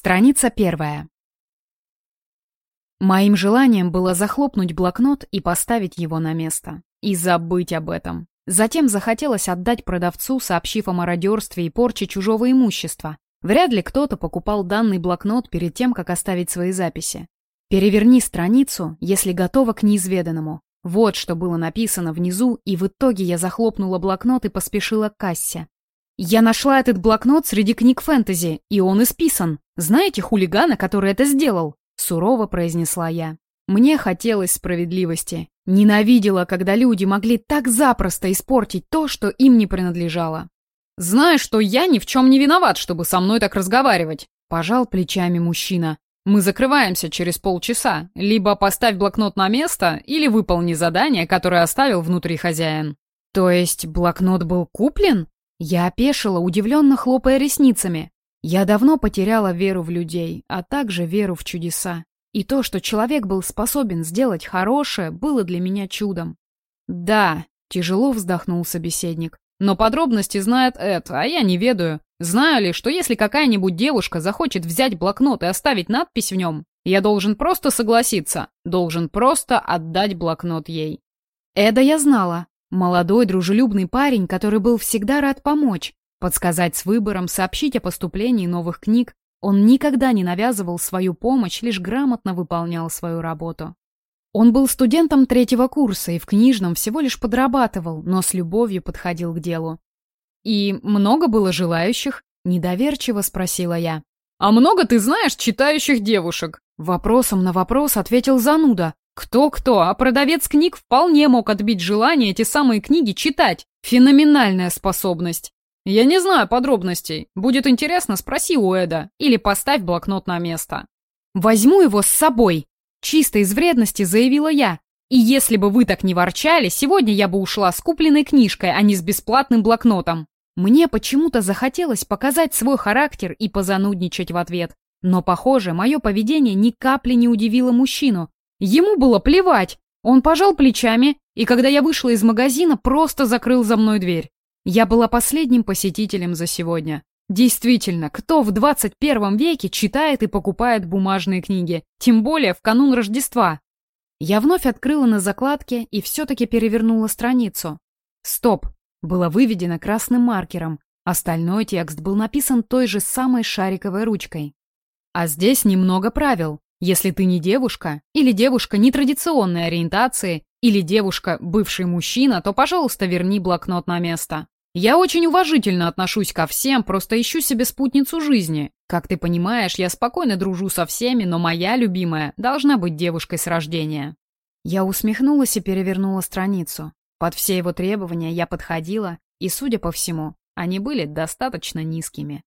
Страница первая. Моим желанием было захлопнуть блокнот и поставить его на место. И забыть об этом. Затем захотелось отдать продавцу, сообщив о мародерстве и порче чужого имущества. Вряд ли кто-то покупал данный блокнот перед тем, как оставить свои записи. Переверни страницу, если готова к неизведанному. Вот что было написано внизу, и в итоге я захлопнула блокнот и поспешила к кассе. Я нашла этот блокнот среди книг фэнтези, и он исписан. Знаете хулигана, который это сделал? Сурово произнесла я. Мне хотелось справедливости. Ненавидела, когда люди могли так запросто испортить то, что им не принадлежало. «Знаешь, что я ни в чем не виноват, чтобы со мной так разговаривать», — пожал плечами мужчина. «Мы закрываемся через полчаса. Либо поставь блокнот на место, или выполни задание, которое оставил внутри хозяин». «То есть блокнот был куплен?» Я опешила, удивленно хлопая ресницами. Я давно потеряла веру в людей, а также веру в чудеса. И то, что человек был способен сделать хорошее, было для меня чудом. «Да», — тяжело вздохнул собеседник, «но подробности знает Эд, а я не ведаю. Знаю ли, что если какая-нибудь девушка захочет взять блокнот и оставить надпись в нем, я должен просто согласиться, должен просто отдать блокнот ей». Эда я знала. Молодой, дружелюбный парень, который был всегда рад помочь, подсказать с выбором, сообщить о поступлении новых книг, он никогда не навязывал свою помощь, лишь грамотно выполнял свою работу. Он был студентом третьего курса и в книжном всего лишь подрабатывал, но с любовью подходил к делу. «И много было желающих?» – недоверчиво спросила я. «А много ты знаешь читающих девушек?» Вопросом на вопрос ответил зануда. Кто-кто, а продавец книг вполне мог отбить желание эти самые книги читать. Феноменальная способность. «Я не знаю подробностей. Будет интересно, спроси у Эда. Или поставь блокнот на место». «Возьму его с собой!» Чисто из вредности заявила я. «И если бы вы так не ворчали, сегодня я бы ушла с купленной книжкой, а не с бесплатным блокнотом». Мне почему-то захотелось показать свой характер и позанудничать в ответ. Но, похоже, мое поведение ни капли не удивило мужчину. Ему было плевать. Он пожал плечами, и когда я вышла из магазина, просто закрыл за мной дверь. Я была последним посетителем за сегодня. Действительно, кто в 21 веке читает и покупает бумажные книги? Тем более в канун Рождества. Я вновь открыла на закладке и все-таки перевернула страницу. Стоп! Было выведено красным маркером. Остальной текст был написан той же самой шариковой ручкой. А здесь немного правил. Если ты не девушка, или девушка нетрадиционной ориентации, или девушка бывший мужчина, то, пожалуйста, верни блокнот на место. Я очень уважительно отношусь ко всем, просто ищу себе спутницу жизни. Как ты понимаешь, я спокойно дружу со всеми, но моя любимая должна быть девушкой с рождения». Я усмехнулась и перевернула страницу. Под все его требования я подходила, и, судя по всему, они были достаточно низкими.